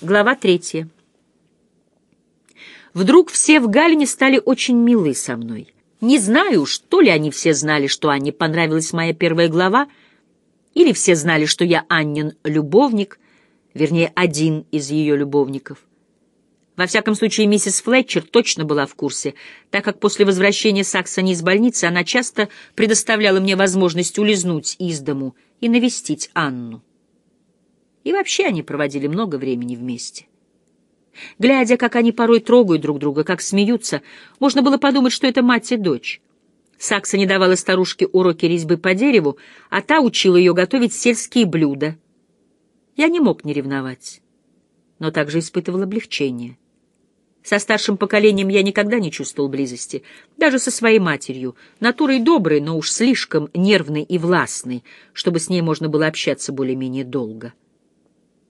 Глава третья. Вдруг все в Галине стали очень милы со мной. Не знаю, что ли они все знали, что Анне понравилась моя первая глава, или все знали, что я Аннин любовник, вернее, один из ее любовников. Во всяком случае, миссис Флетчер точно была в курсе, так как после возвращения Саксони из больницы она часто предоставляла мне возможность улизнуть из дому и навестить Анну. И вообще они проводили много времени вместе. Глядя, как они порой трогают друг друга, как смеются, можно было подумать, что это мать и дочь. Сакса не давала старушке уроки резьбы по дереву, а та учила ее готовить сельские блюда. Я не мог не ревновать, но также испытывал облегчение. Со старшим поколением я никогда не чувствовал близости, даже со своей матерью, натурой доброй, но уж слишком нервной и властной, чтобы с ней можно было общаться более-менее долго.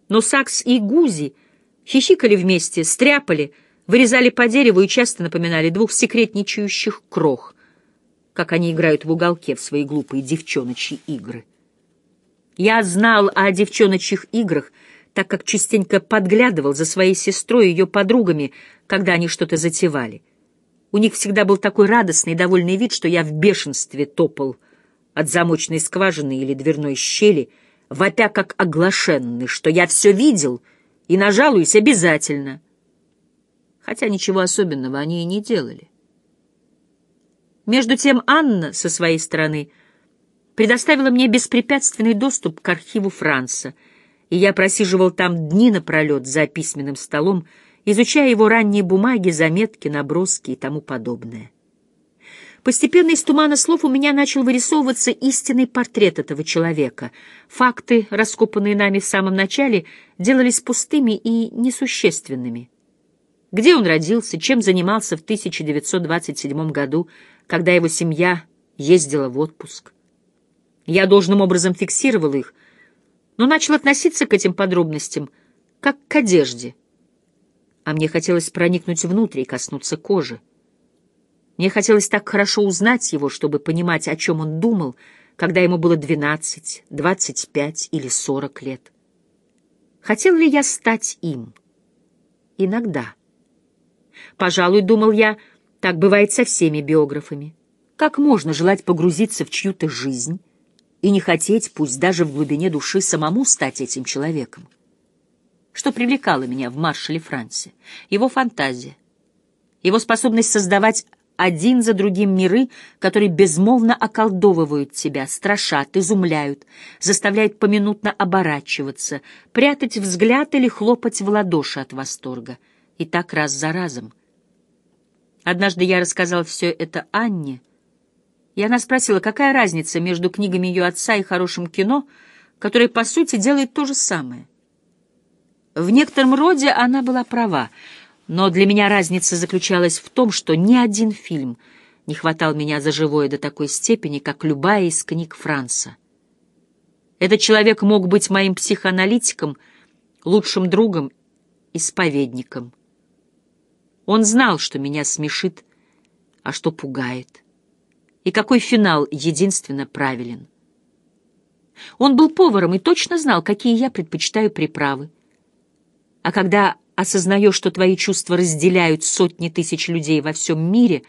Но Сакс и Гузи хихикали вместе, стряпали, вырезали по дереву и часто напоминали двух секретничающих крох, как они играют в уголке в свои глупые девчоночьи игры. Я знал о девчоночьих играх — так как частенько подглядывал за своей сестрой и ее подругами, когда они что-то затевали. У них всегда был такой радостный и довольный вид, что я в бешенстве топал от замочной скважины или дверной щели, вопя как оглашенный, что я все видел и нажалуюсь обязательно. Хотя ничего особенного они и не делали. Между тем Анна, со своей стороны, предоставила мне беспрепятственный доступ к архиву Франца — и я просиживал там дни напролет за письменным столом, изучая его ранние бумаги, заметки, наброски и тому подобное. Постепенно из тумана слов у меня начал вырисовываться истинный портрет этого человека. Факты, раскопанные нами в самом начале, делались пустыми и несущественными. Где он родился, чем занимался в 1927 году, когда его семья ездила в отпуск. Я должным образом фиксировал их, но начал относиться к этим подробностям как к одежде. А мне хотелось проникнуть внутрь и коснуться кожи. Мне хотелось так хорошо узнать его, чтобы понимать, о чем он думал, когда ему было двенадцать, двадцать пять или сорок лет. Хотел ли я стать им? Иногда. Пожалуй, думал я, так бывает со всеми биографами. Как можно желать погрузиться в чью-то жизнь, и не хотеть, пусть даже в глубине души, самому стать этим человеком. Что привлекало меня в маршале Франции? Его фантазия, его способность создавать один за другим миры, которые безмолвно околдовывают тебя, страшат, изумляют, заставляют поминутно оборачиваться, прятать взгляд или хлопать в ладоши от восторга. И так раз за разом. Однажды я рассказал все это Анне, и она спросила, какая разница между книгами ее отца и хорошим кино, которое, по сути, делает то же самое. В некотором роде она была права, но для меня разница заключалась в том, что ни один фильм не хватал меня за живое до такой степени, как любая из книг Франца. Этот человек мог быть моим психоаналитиком, лучшим другом, исповедником. Он знал, что меня смешит, а что пугает и какой финал единственно правилен. Он был поваром и точно знал, какие я предпочитаю приправы. А когда осознаешь, что твои чувства разделяют сотни тысяч людей во всем мире,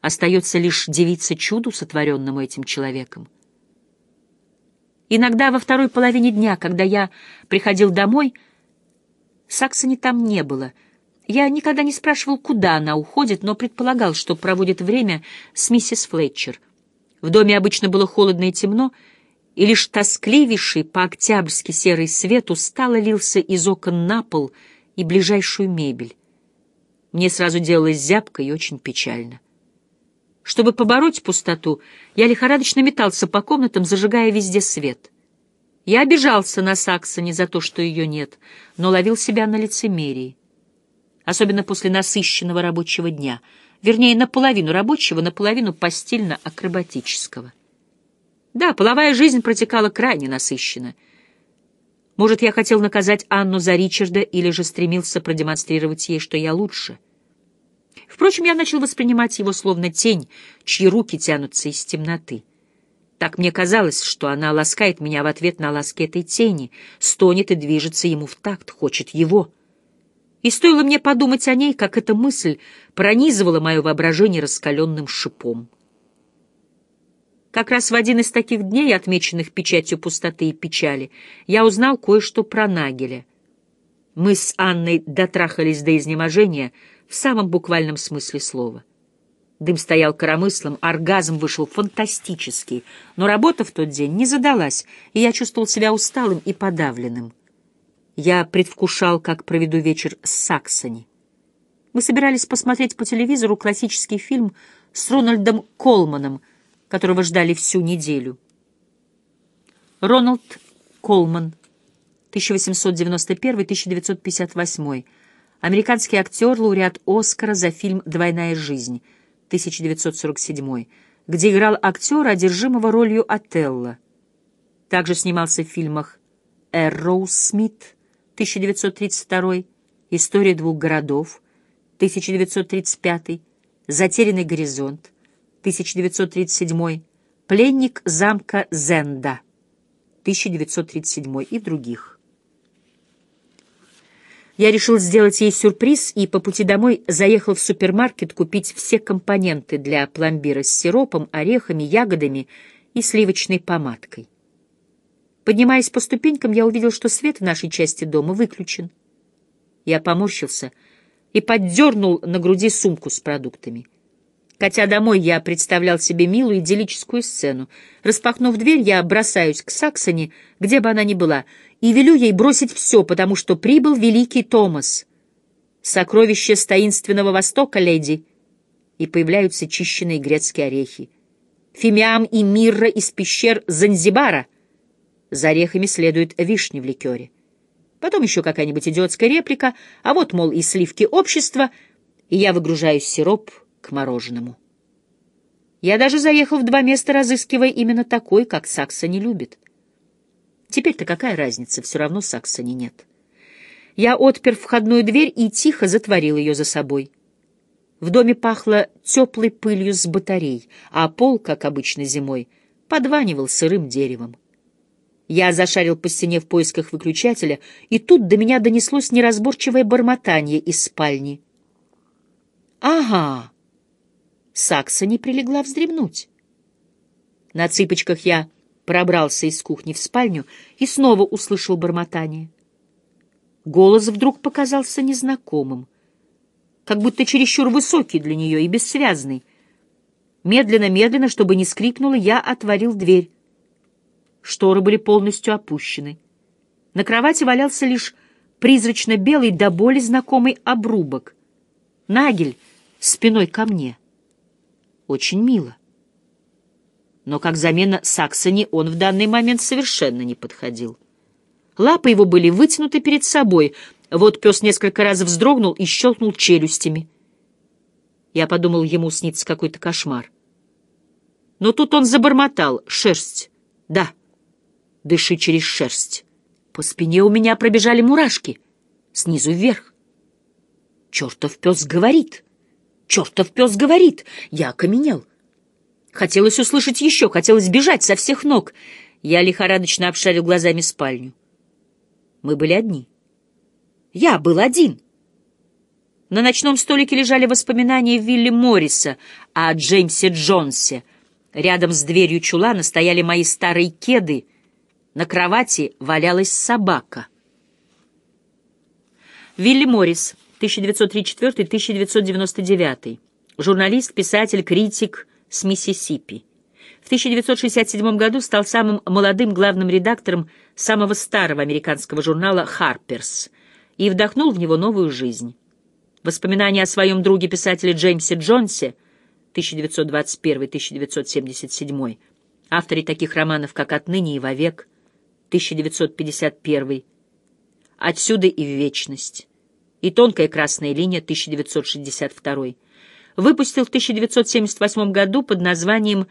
остается лишь девиться чуду, сотворенному этим человеком. Иногда во второй половине дня, когда я приходил домой, Саксони там не было — я никогда не спрашивал, куда она уходит, но предполагал, что проводит время с миссис Флетчер. В доме обычно было холодно и темно, и лишь тоскливейший по-октябрьски серый свет устало лился из окон на пол и ближайшую мебель. Мне сразу делалось зябко и очень печально. Чтобы побороть пустоту, я лихорадочно метался по комнатам, зажигая везде свет. Я обижался на Саксоне за то, что ее нет, но ловил себя на лицемерии особенно после насыщенного рабочего дня, вернее, наполовину рабочего, наполовину постельно-акробатического. Да, половая жизнь протекала крайне насыщенно. Может, я хотел наказать Анну за Ричарда или же стремился продемонстрировать ей, что я лучше. Впрочем, я начал воспринимать его словно тень, чьи руки тянутся из темноты. Так мне казалось, что она ласкает меня в ответ на ласки этой тени, стонет и движется ему в такт, хочет его — И стоило мне подумать о ней, как эта мысль пронизывала мое воображение раскаленным шипом. Как раз в один из таких дней, отмеченных печатью пустоты и печали, я узнал кое-что про Нагеля. Мы с Анной дотрахались до изнеможения в самом буквальном смысле слова. Дым стоял коромыслом, оргазм вышел фантастический, но работа в тот день не задалась, и я чувствовал себя усталым и подавленным. Я предвкушал, как проведу вечер с Саксони. Мы собирались посмотреть по телевизору классический фильм с Рональдом Колманом, которого ждали всю неделю. Рональд Колман, 1891-1958, американский актер, лауреат Оскара за фильм «Двойная жизнь», 1947, где играл актера, одержимого ролью Отелло. Также снимался в фильмах «Эрроу Смит», 1932, «История двух городов», 1935, «Затерянный горизонт», 1937, «Пленник замка Зенда», 1937 и других. Я решил сделать ей сюрприз и по пути домой заехал в супермаркет купить все компоненты для пломбира с сиропом, орехами, ягодами и сливочной помадкой. Поднимаясь по ступенькам, я увидел, что свет в нашей части дома выключен. Я поморщился и поддернул на груди сумку с продуктами. Хотя домой, я представлял себе милую идиллическую сцену. Распахнув дверь, я бросаюсь к Саксоне, где бы она ни была, и велю ей бросить все, потому что прибыл великий Томас. Сокровище с таинственного востока, леди. И появляются чищенные грецкие орехи. Фимиам и мирра из пещер Занзибара. За орехами следует вишни в ликере. Потом еще какая-нибудь идиотская реплика, а вот, мол, и сливки общества, и я выгружаю сироп к мороженому. Я даже заехал в два места, разыскивая именно такой, как Сакса не любит. Теперь-то какая разница, все равно Саксони нет. Я отпер входную дверь и тихо затворил ее за собой. В доме пахло теплой пылью с батарей, а пол, как обычно зимой, подванивал сырым деревом. Я зашарил по стене в поисках выключателя, и тут до меня донеслось неразборчивое бормотание из спальни. «Ага!» Сакса не прилегла вздремнуть. На цыпочках я пробрался из кухни в спальню и снова услышал бормотание. Голос вдруг показался незнакомым, как будто чересчур высокий для нее и бессвязный. Медленно-медленно, чтобы не скрипнуло, я отворил дверь. Шторы были полностью опущены. На кровати валялся лишь призрачно-белый до боли знакомый обрубок. Нагель спиной ко мне. Очень мило но как замена Саксони он в данный момент совершенно не подходил. Лапы его были вытянуты перед собой, вот пес несколько раз вздрогнул и щелкнул челюстями. Я подумал, ему снится какой-то кошмар. Но тут он забормотал. Шерсть. Да. Дыши через шерсть. По спине у меня пробежали мурашки. Снизу вверх. Чертов пес говорит. Чертов пес говорит. Я окаменел. Хотелось услышать еще, хотелось бежать со всех ног. Я лихорадочно обшарил глазами спальню. Мы были одни. Я был один. На ночном столике лежали воспоминания Вилли Морриса о Джеймсе Джонсе. Рядом с дверью чулана стояли мои старые кеды. На кровати валялась собака. Вилли Моррис, 1934-1999. Журналист, писатель, критик, с Миссисипи. В 1967 году стал самым молодым главным редактором самого старого американского журнала «Харперс» и вдохнул в него новую жизнь. Воспоминания о своем друге-писателе Джеймсе Джонсе 1921-1977, авторе таких романов, как «Отныне и вовек», 1951, «Отсюда и в вечность» и «Тонкая красная линия» 1962 выпустил в 1978 году под названием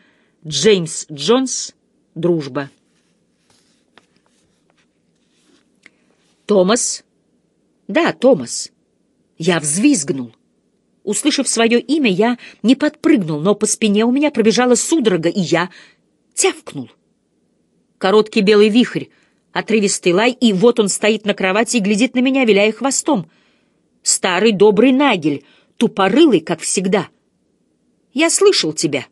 «Джеймс Джонс. Дружба». «Томас?» «Да, Томас». Я взвизгнул. Услышав свое имя, я не подпрыгнул, но по спине у меня пробежала судорога, и я тявкнул. Короткий белый вихрь, отрывистый лай, и вот он стоит на кровати и глядит на меня, виляя хвостом — Старый добрый Нагель, тупорылый, как всегда. Я слышал тебя.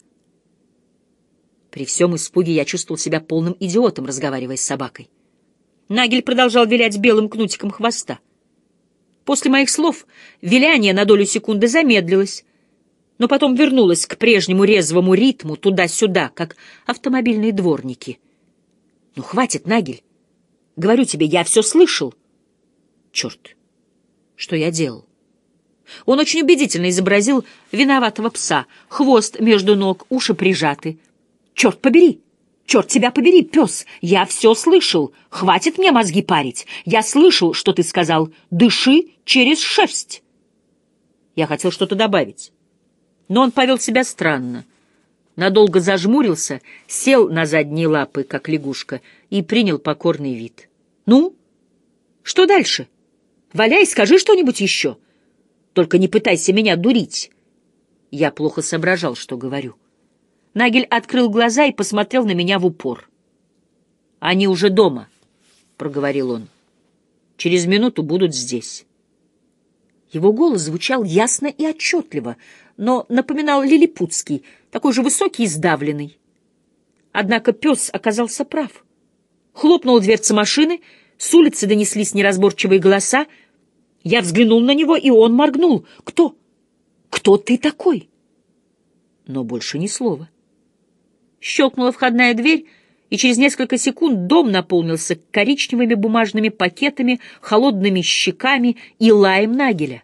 При всем испуге я чувствовал себя полным идиотом, разговаривая с собакой. Нагель продолжал вилять белым кнутиком хвоста. После моих слов виляние на долю секунды замедлилось, но потом вернулось к прежнему резвому ритму туда-сюда, как автомобильные дворники. «Ну, хватит, Нагель! Говорю тебе, я все слышал!» «Черт! Что я делал?» Он очень убедительно изобразил виноватого пса, хвост между ног, уши прижаты. «Черт побери! Черт тебя побери, пес! Я все слышал! Хватит мне мозги парить! Я слышал, что ты сказал «дыши через шерсть!» Я хотел что-то добавить но он повел себя странно. Надолго зажмурился, сел на задние лапы, как лягушка, и принял покорный вид. «Ну? Что дальше? Валяй, скажи что-нибудь еще. Только не пытайся меня дурить». Я плохо соображал, что говорю. Нагель открыл глаза и посмотрел на меня в упор. «Они уже дома», — проговорил он. «Через минуту будут здесь». Его голос звучал ясно и отчетливо, но напоминал лилипутский, такой же высокий и сдавленный. Однако пес оказался прав. Хлопнула дверца машины, с улицы донеслись неразборчивые голоса. Я взглянул на него, и он моргнул. «Кто? Кто ты такой?» Но больше ни слова. Щелкнула входная дверь, и через несколько секунд дом наполнился коричневыми бумажными пакетами, холодными щеками и лаем нагеля.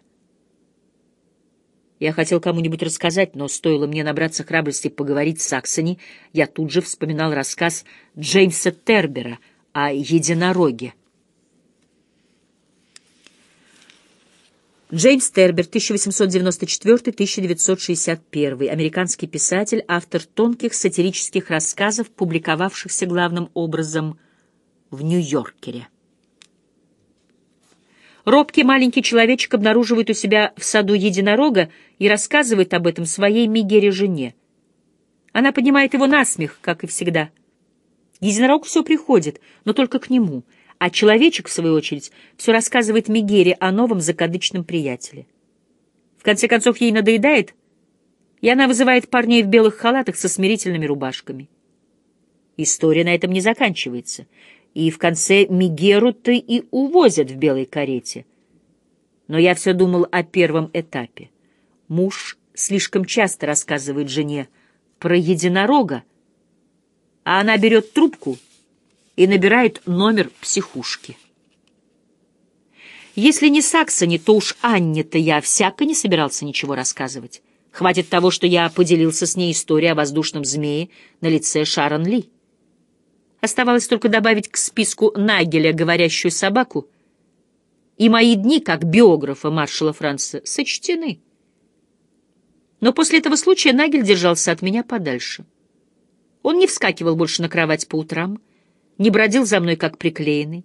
Я хотел кому-нибудь рассказать, но стоило мне набраться храбрости поговорить с Саксони, я тут же вспоминал рассказ Джеймса Тербера о единороге. Джеймс Тербер, 1894-1961, американский писатель, автор тонких сатирических рассказов, публиковавшихся главным образом в Нью-Йоркере. Робкий маленький человечек обнаруживает у себя в саду единорога и рассказывает об этом своей Мигере-жене. Она поднимает его на смех, как и всегда. Единорог все приходит, но только к нему, а человечек, в свою очередь, все рассказывает Мигере о новом закадычном приятеле. В конце концов, ей надоедает, и она вызывает парней в белых халатах со смирительными рубашками. История на этом не заканчивается — и в конце Мигеру-то и увозят в белой карете. Но я все думал о первом этапе. Муж слишком часто рассказывает жене про единорога, а она берет трубку и набирает номер психушки. Если не Саксони, то уж Анне-то я всяко не собирался ничего рассказывать. Хватит того, что я поделился с ней историей о воздушном змее на лице Шарон Ли. Оставалось только добавить к списку Нагеля говорящую собаку, и мои дни, как биографа маршала Франца, сочтены. Но после этого случая Нагель держался от меня подальше. Он не вскакивал больше на кровать по утрам, не бродил за мной, как приклеенный.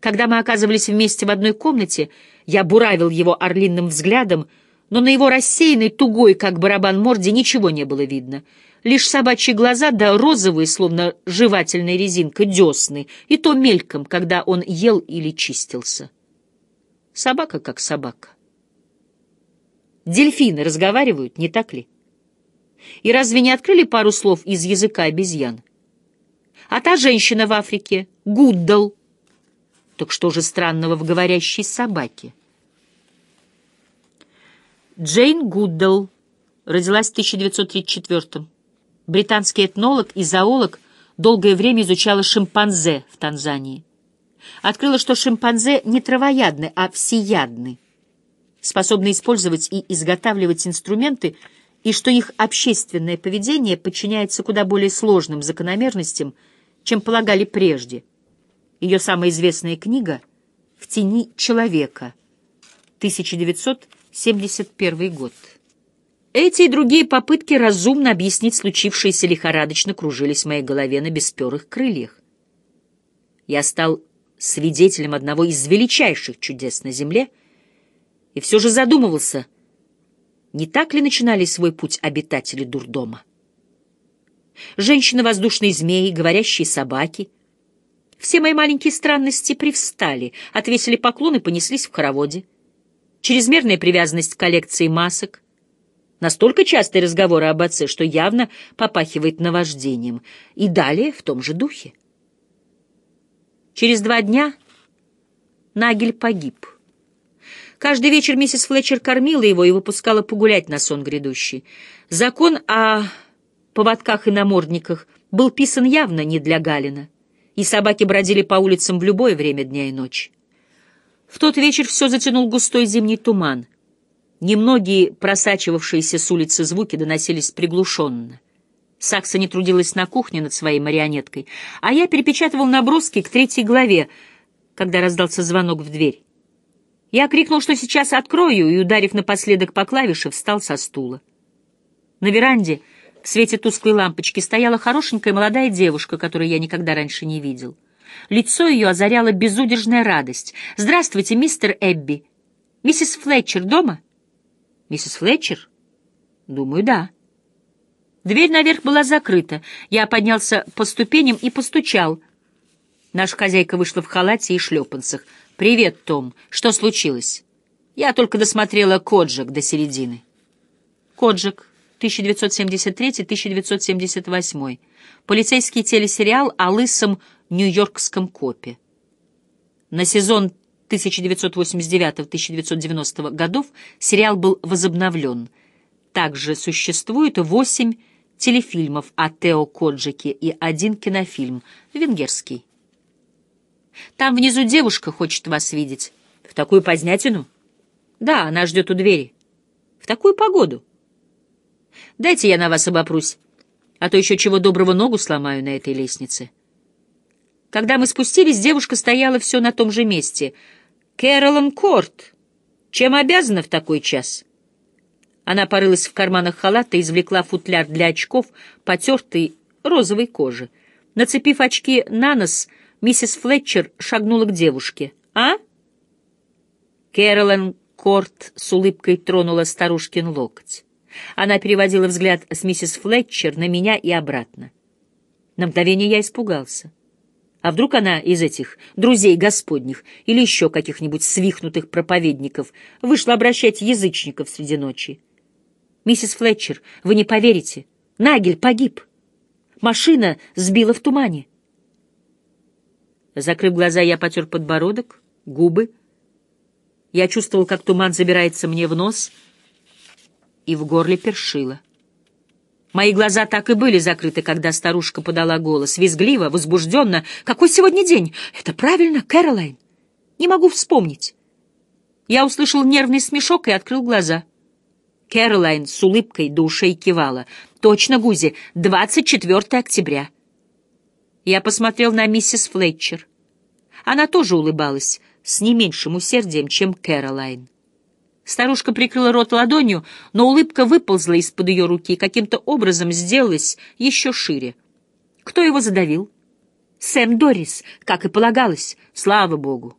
Когда мы оказывались вместе в одной комнате, я буравил его орлиным взглядом, но на его рассеянной, тугой, как барабан морде, ничего не было видно — Лишь собачьи глаза да розовые, словно жевательная резинка, десны, и то мельком, когда он ел или чистился. Собака как собака. Дельфины разговаривают, не так ли? И разве не открыли пару слов из языка обезьян? А та женщина в Африке — Гуддал. Так что же странного в говорящей собаке? Джейн Гуддал родилась в 1934 году британский этнолог и зоолог, долгое время изучала шимпанзе в Танзании. Открыла, что шимпанзе не травоядны, а всеядны, способны использовать и изготавливать инструменты, и что их общественное поведение подчиняется куда более сложным закономерностям, чем полагали прежде. Ее самая известная книга «В тени человека», 1971 год. Эти и другие попытки разумно объяснить случившееся лихорадочно кружились в моей голове на бесперых крыльях. Я стал свидетелем одного из величайших чудес на Земле и все же задумывался, не так ли начинали свой путь обитатели дурдома. Женщины-воздушные змеи, говорящие собаки. Все мои маленькие странности привстали, отвесили поклон и понеслись в хороводе. чрезмерная привязанность к коллекции масок, настолько частые разговоры об отце, что явно попахивает наваждением, и далее в том же духе. Через два дня Нагель погиб. Каждый вечер миссис Флетчер кормила его и выпускала погулять на сон грядущий. Закон о поводках и намордниках был писан явно не для Галина, и собаки бродили по улицам в любое время дня и ночи. В тот вечер все затянул густой зимний туман. Немногие просачивавшиеся с улицы звуки доносились приглушенно. Сакса не трудилась на кухне над своей марионеткой, а я перепечатывал наброски к третьей главе, когда раздался звонок в дверь. Я крикнул, что сейчас открою, и, ударив напоследок по клавише, встал со стула. На веранде в свете тусклой лампочки стояла хорошенькая молодая девушка, которую я никогда раньше не видел. Лицо ее озаряла безудержная радость. «Здравствуйте, мистер Эбби. Миссис Флетчер дома?» «Миссис Флетчер?» «Думаю, да». Дверь наверх была закрыта. Я поднялся по ступеням и постучал. Наша хозяйка вышла в халате и шлепанцах. «Привет, Том. Что случилось?» Я только досмотрела «Коджик» до середины. «Коджик», 1973-1978. Полицейский телесериал о лысом нью-йоркском копе. На сезон 1989-1990 годов сериал был возобновлен. Также существует восемь телефильмов о Тео Коджике и один кинофильм, венгерский. Там внизу девушка хочет вас видеть. В такую позднятину? Да, она ждет у двери. В такую погоду. Дайте я на вас обопрусь, а то еще чего доброго ногу сломаю на этой лестнице. Когда мы спустились, девушка стояла все на том же месте. «Кэролан Корт, чем обязана в такой час?» Она порылась в карманах халата и извлекла футляр для очков, потертый розовой кожи. Нацепив очки на нос, миссис Флетчер шагнула к девушке. «А?» Кэролан Корт с улыбкой тронула старушкин локоть. Она переводила взгляд с миссис Флетчер на меня и обратно. На мгновение я испугался. А вдруг она из этих друзей господних или еще каких-нибудь свихнутых проповедников вышла обращать язычников среди ночи? Миссис Флетчер, вы не поверите, Нагель погиб. Машина сбила в тумане. Закрыв глаза, я потер подбородок, губы. Я чувствовал, как туман забирается мне в нос — и в горле першило. Мои глаза так и были закрыты, когда старушка подала голос, визгливо, возбужденно. «Какой сегодня день? Это правильно, Кэролайн? Не могу вспомнить». Я услышал нервный смешок и открыл глаза. Кэролайн с улыбкой до ушей кивала. «Точно, Гузи, 24 октября». Я посмотрел на миссис Флетчер. Она тоже улыбалась, с не меньшим усердием, чем Кэролайн. Старушка прикрыла рот ладонью, но улыбка выползла из-под ее руки и каким-то образом сделалась еще шире. Кто его задавил? Сэм Дорис, как и полагалось, слава богу.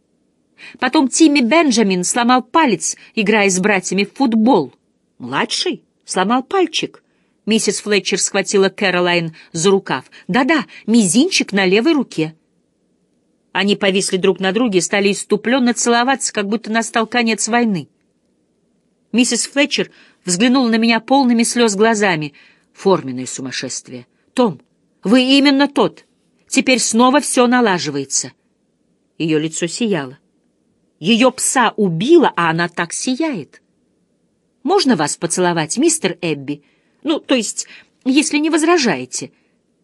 Потом Тимми Бенджамин сломал палец, играя с братьями в футбол. Младший сломал пальчик. Миссис Флетчер схватила Кэролайн за рукав. Да-да, мизинчик на левой руке. Они повисли друг на друге и стали иступленно целоваться, как будто настал конец войны. Миссис Флетчер взглянула на меня полными слез глазами. Форменное сумасшествие. «Том, вы именно тот. Теперь снова все налаживается». Ее лицо сияло. Ее пса убило, а она так сияет. «Можно вас поцеловать, мистер Эбби? Ну, то есть, если не возражаете».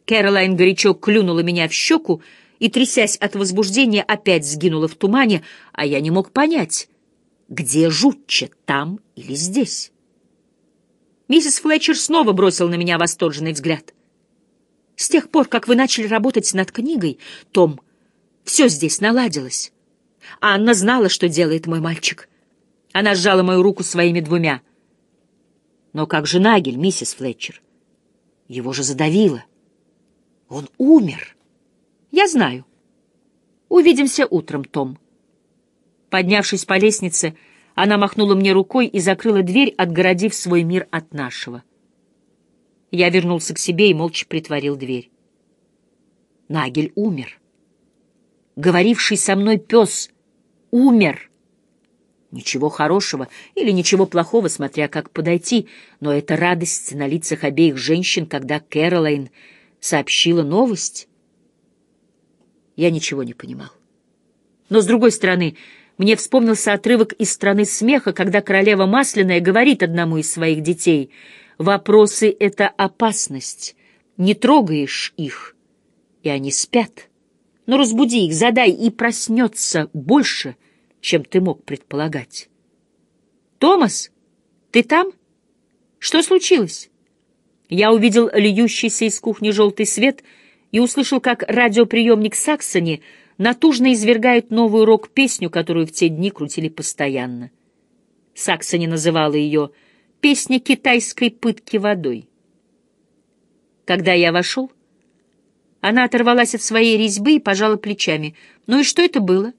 Кэролайн горячо клюнула меня в щеку и, трясясь от возбуждения, опять сгинула в тумане, а я не мог понять, где жутче, там или здесь? Миссис Флетчер снова бросила на меня восторженный взгляд. С тех пор, как вы начали работать над книгой, Том, все здесь наладилось. Анна знала, что делает мой мальчик. Она сжала мою руку своими двумя. Но как же Нагель, миссис Флетчер? Его же задавило. Он умер. Я знаю. Увидимся утром, Том. Поднявшись по лестнице, она махнула мне рукой и закрыла дверь, отгородив свой мир от нашего. Я вернулся к себе и молча притворил дверь. Нагель умер. Говоривший со мной пес умер. Ничего хорошего или ничего плохого, смотря как подойти, но это радость на лицах обеих женщин, когда Кэролайн сообщила новость. Я ничего не понимал. Но, с другой стороны, мне вспомнился отрывок из «Страны смеха», когда королева Масляная говорит одному из своих детей, «Вопросы — это опасность, не трогаешь их, и они спят. Но разбуди их, задай, и проснется больше, чем ты мог предполагать». «Томас, ты там? Что случилось?» Я увидел льющийся из кухни желтый свет и услышал, как радиоприемник Саксони — натужно извергает новую рок-песню, которую в те дни крутили постоянно. Саксони называла ее «песня китайской пытки водой». Когда я вошел, она оторвалась от своей резьбы и пожала плечами. «Ну и что это было?»